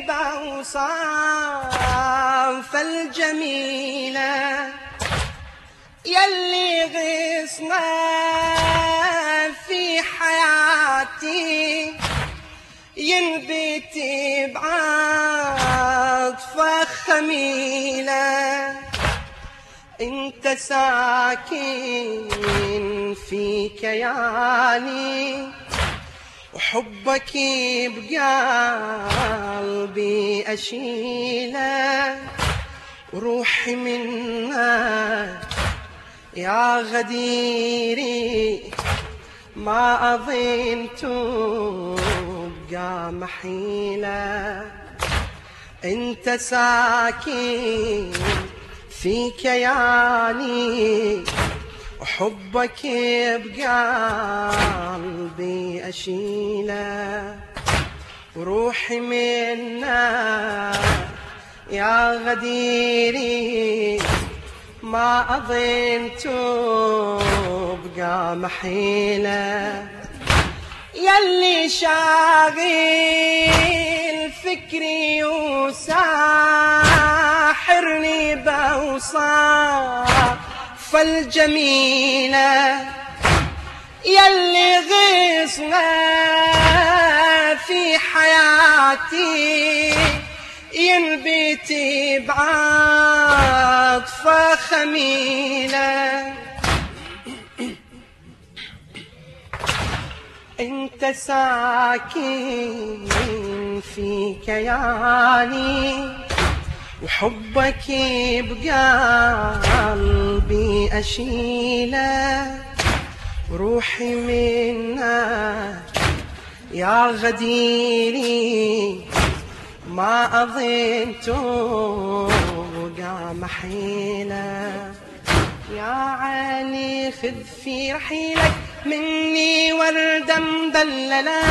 بأوصاف الجميلة يلي غصنا في حياتي ينبت بعطفة خميلة. انت ساكن في كياني وحبك بقلبي أشيلة. وروحي منك يا غديري ما أظن تبقى محيلة. أنت ساكن في كياني وحبك بقلبي أشيلة. وروحي منا يا غديري ما أظن تبقى محيلة. يلي شاغل فكري وساحرني بأوصاف فالجميلة يلي غصنا في حياتي ينبت بعطفة خميلة انت ساكن في كياني وحبك بقلبي أشيلة وروحي منك يا غديري ما أظن توقع محيلة. يا علي خذ في رحيلك مني وردا مدللة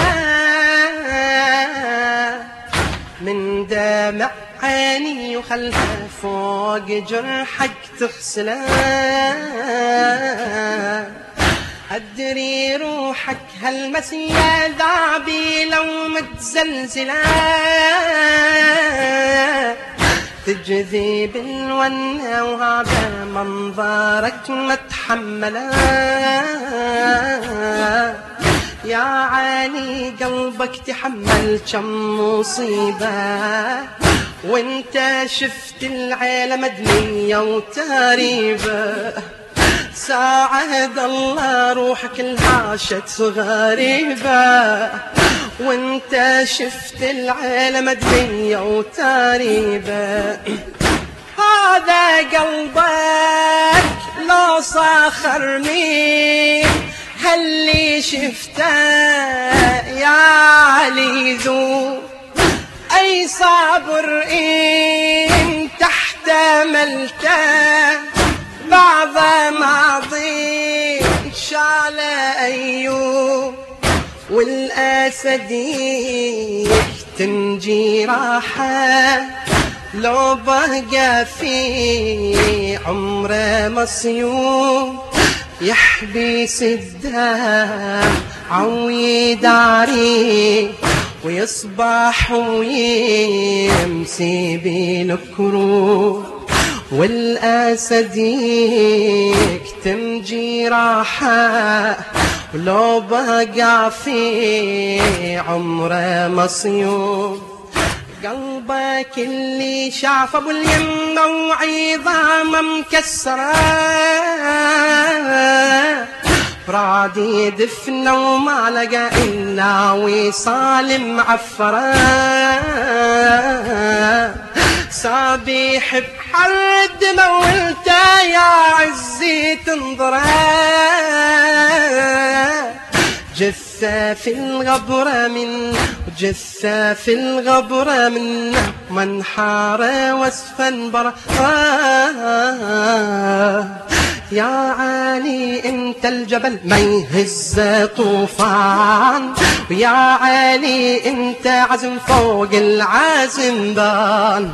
من دمع عيني وخلها فوق جرحك تغسله. أدري روحك هالمسية ذعبي لو متزلزلة. تجذب الونة وهذا منظرك متحمله يا علي قلبك تحمل كم مصيبة. وانت شفت العيلة مدنية وتاريبة. ساعد الله روحك الهاشت غريبة. وانت شفت العيلة مدنية وتاريبة. هذا قلبك لو صاخرني هاللي شفته يا علي ذو صابر إن تحتملته بعض ماضي شال أيوب والأسد تنجي راحة لو بقى في عمره مصيوب يحبس الدم عويداري ويصبح ويمسي بالكروب والأسد يكتم جراحه ولو بقى في عمره مصيوب. قلبك اللي شاف أبو اليمة وعظامه مكسرة. فرادي دفنه وما لقى إلا وصال معفره صابيح بحر الدمى وانت يا عزي تنظره جثة في الغبرة من جثة في الغبرة من منحار وسفا برا يا علي انت الجبل ما يهز طوفان. ويا علي أنت عزم فوق العازم بان.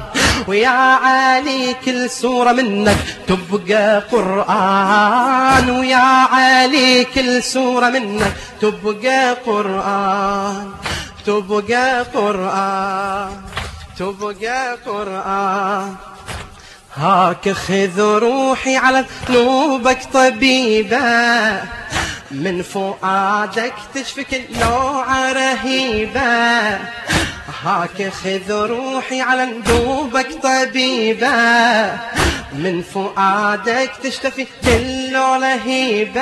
ويا علي كل سورة منك تبقى قرآن. ويا علي كل سورة منك تبقى قرآن. تبقى قرآن. تبقى قرآن. هاك خذ روحي على ذنوبك طبيبة. من فؤادك تشفي كل نوع رهيبة. هاك خذ روحي على ندوبك طبيبة. من فؤادك تشتفي كل لهيبة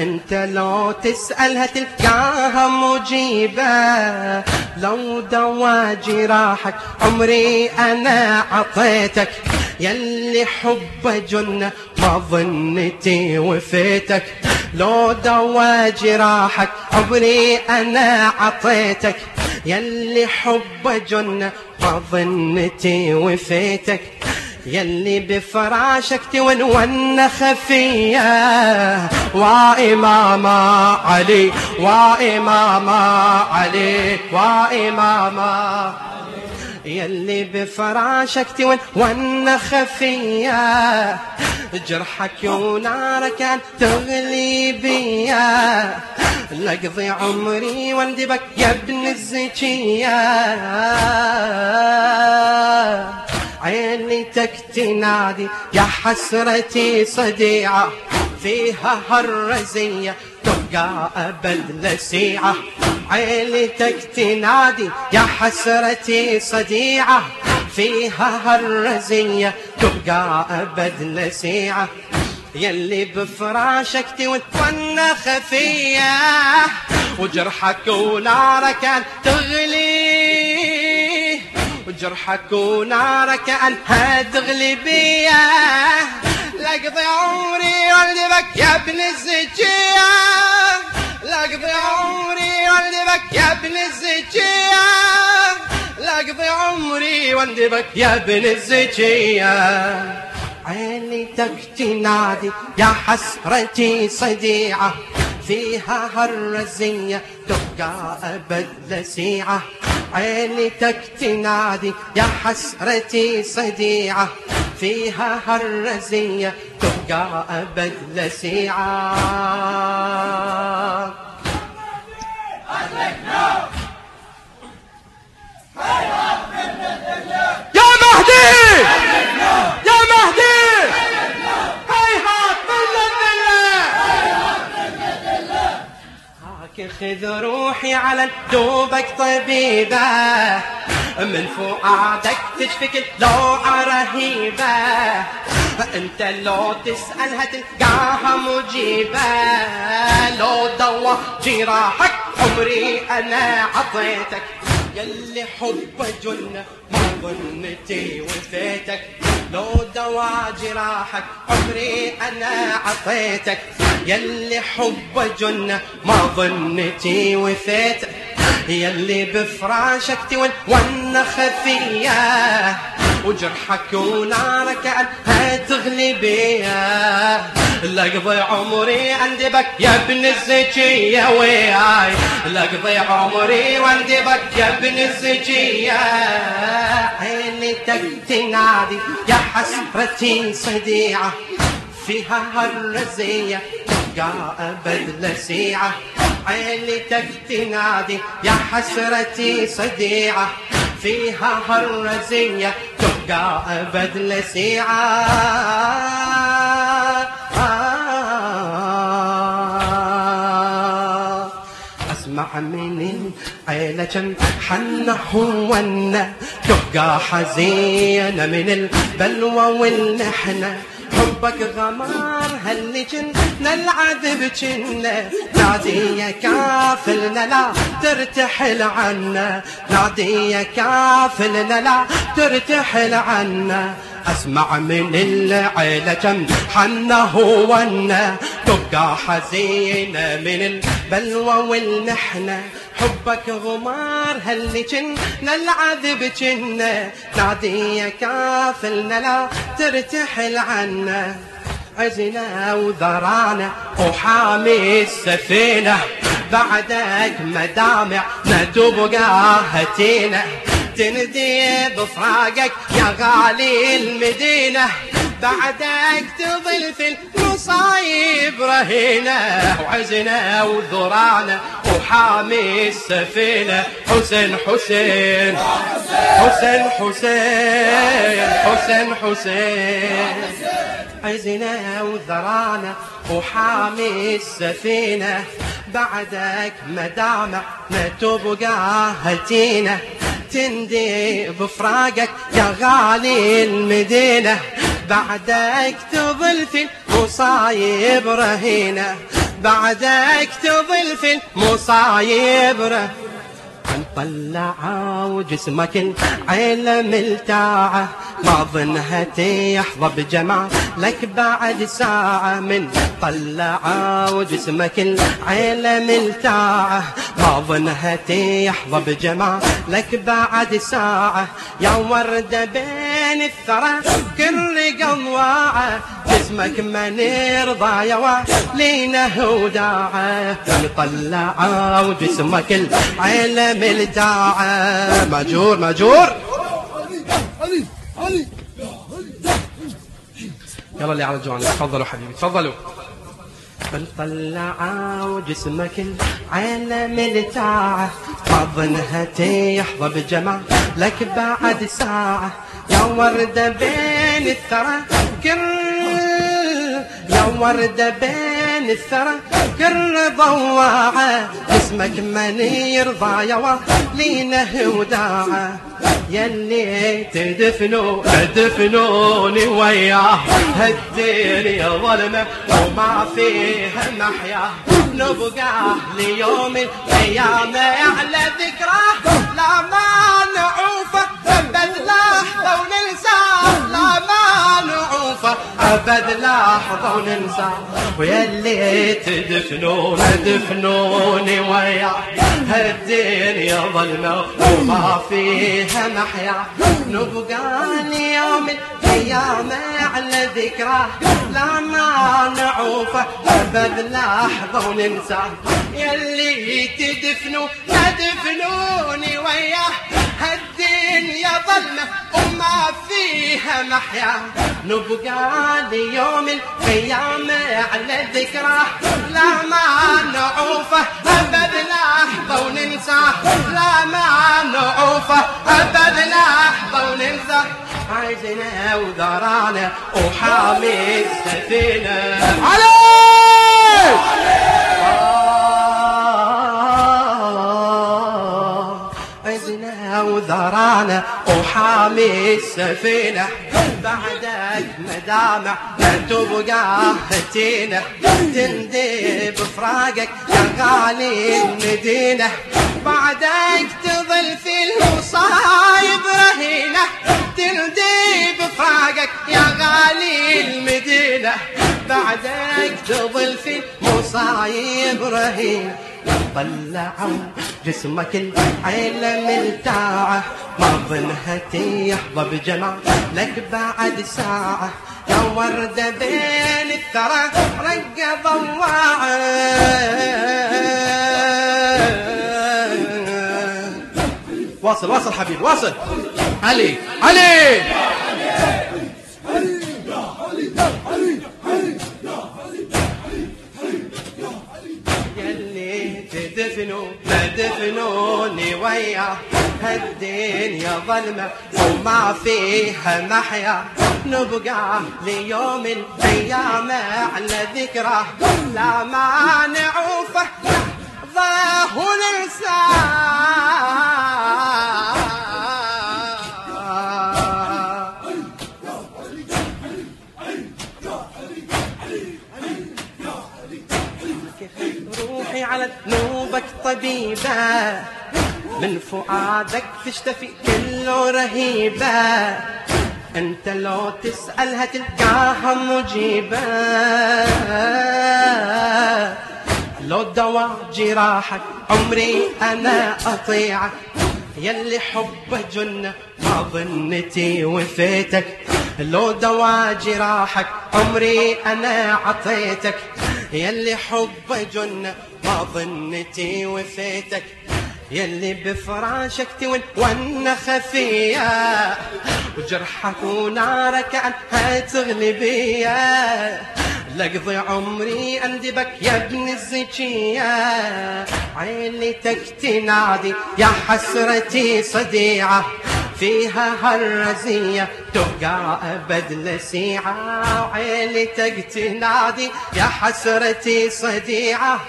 أنت لو تسألها تلقاها مجيبة. لو دوا جراحك عمري أنا عطيتك. يلي حب جنة ما ظنتي وفيتك. لو دوا جراحك عمري أنا عطيتك. يلي حب جنة ما ظنتي وفيتك. يلي بفراشك تونون خفية وإماما علي وإماما علي وإماما يلي بفراشك تونون خفية جرحك ونارك كان تغلي بيا. لقضي عمري واندبك يا ابن الزكية. عينتك تنادي يا حسرتي صديعة فيها هالرزية تبقى أبد لسيعة عينتك تنادي يا حسرتي صديعة فيها هالرزية تبقى أبد لسيعة يلي بفراشك تتونى خفية وجرحك ونارك تغلي وجرحك ونارك أنها تغلي بيا. لقضي عمري والدبك يا ابن الزكية. لقضي عمري والدبك يا ابن الزكية. لقضي عمري واندبك يا ابن الزكية. عينتك تنادي يا حسرتي صديعة. فيها هالرزية تبقى أبد لسيعة. عينتك تنادي يا حسرتي صديعة فيها هالرزية تبقى أبد لسيعة. يا مهدي! يا مهدي هيهات هاك خذ روحي على دوبك طبيبة. من فؤادك تشفك لوعة رهيبة. أنت لو تسألها تلقاها مجيبة. لو دوا جراحك عمري أنا عطيتك. يلي حب جنة ما ظنتي وفيتك لو دوا جراحك عمري أنا عطيتك. يلي حب جنة ما ظنتي وفيتك يلي بفراشك تون ون خفية. وجرحك ونارك عنها تغلي بيا. لقضي عمري عندي بك يا ابن الزكية وياي. لقضي عمري وعندي بك يا ابن الزكية عيني تنادي يا حسرتي صديعة. فيها هالرزية أبد لسيعة عيني تنادي يا حسرتي صديعة. فيها هالرزية تبقى أبد لسيعة أسمع من العيلة كم حنة ونا تبقى حزينة من البلوى والمحنة حبك غمار هل جننا العذب جنة نادي يا كافلنا لا ترتحل عنا. نادي يا كافلنا لا ترتحل عنا. أسمع من العيلة كم حنه ونا تبقى حزينة من البلوى والمحنة. حبك غمار هل جننا العذب جنة نادي كافلنا لا ترتحل عنا. عزنا وذرانا وحامي السفينة بعدك مدامع ندبقى هتينا تندي بفراقك يا غالي المدينة. بعدك تظل في المصايب رهينة وعزنا وذرانا وحامي السفينة حسين حسين حسين حسين حسين حسين. عزنا وذرانا وحامي السفينة بعدك مدامع ما تبقى هتينا تندي بفراقك يا غالي المدينة. بعدك تظل في المصايب رهينة. بعدك تظل في المصايب رهينة. طلع وجسمك العيلة ملتاعة. ما ظنها تحظى بجمع لك بعد ساعة من طلع وجسمك العيلة ملتاعة. ما ظنها تحظى بجمع لك بعد ساعة يا وردة بين الثرى كل قضواعة جسمك ما نرضى يا لينا وداعة طلع وجسمك العيلة ملتاعة ماجور ماجور. يلا اللي على الجوانب تفضلوا حبيبي تفضلوا. بل طلع جسمك العين ملتاعة حضنها تحظى بجمع لك بعد ساعة. يا وردة بين الثرى كل يا وردة بين الثرى كل ضواعة اسمك من يرضى يا لينا وداعة يلي تدفنوا تدفنوني وياه. هالدنيا ظلمة وما فيها محيا. نبقى ليوم القيامة على ذكراه نعوفه أبد لحظة وننساه ويلي تدفنون دفنوني وياه هالدنيا ظلمة وما فيها محيا. نبقى ليوم القيامة على ذكراه لا ما نعوفه أبد لحظة وننساه يلي تدفنوا تدفنوني وياه هالدنيا ظلمة وما فيها محيا. نبقى ليوم القيامة على ذكراه لا ما نعوفه أبد لحظة وننساه لا ما نعوفه أبد لحظة وننساه عايزنا وذرانا وحامي السفينة علي! عزنا وذرانا وحامي السفينة بعدك مدامع تبقى هتينة تندي بفراقك يا غالي المدينة. بعدك تظل في المصايب رهينة. تندي بفراقك يا غالي المدينة. بعدك تظل في المصايب رهينة. طلعوا جسمك العيلة ملتاعة ما ظنها تحظى بجمع لك بعد ساعة. يا وردة بين الثرى رق ضواعة. واصل واصل حبيبي واصل. علي علي تدفنوا تدفنوني وياه هالدنيا ظلمة وما فيها محيا. نبقى ليوم القيامة على ذكرى. لا ما نعوفه ظاه روحي ذنوبك طبيبة. من فؤادك تشتفي كله رهيبة. أنت لو تسألها تلقاها مجيبة. لو دوا جراحك عمري أنا اطيعك يلي حبه جنة ما ظنتي وفيتك. لو دوا جراحك عمري أنا عطيتك. يلي حبه جنة ما ظنتي وفيتك يلي بفراشك تون وأنا خفية. وجرحك ونارك عنها تغلبية لقضي عمري أندبك يا ابن الزكية. عيلتك تنادي يا حسرتي صديعة. فيها هالرزية تبقى أبد لسيعة. وعيلتك تنادي يا حسرتي صديعة.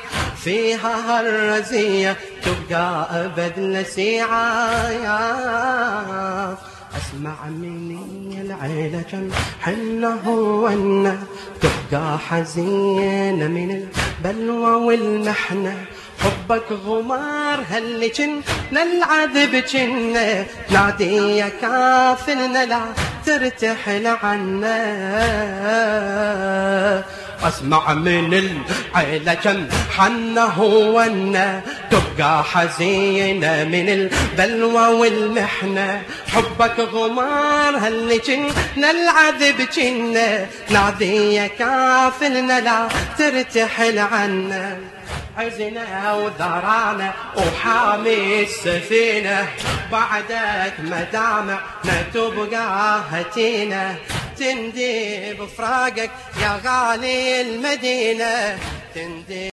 فيها هالرزية تبقى أبد لسيعة. يا أسمع مني العيلة كم حنه ونا تبقى حزينة من البلوى والمحنة. حبك غمار هل جن؟ العذب جنة نادي يا كافلنا لا ترتحل عنا أسمع من العيلة كم حنه ونا تبقى حزينة من البلوى والمحنة. حبك غمار هل جنة العذب جنة نادي يا كافلنا لا ترتحل عنا عزنا وذرانا وحامي السفينة بعدك مدامعنا تبقى هتينا تندي بفراقك يا غالي المدينة. تندي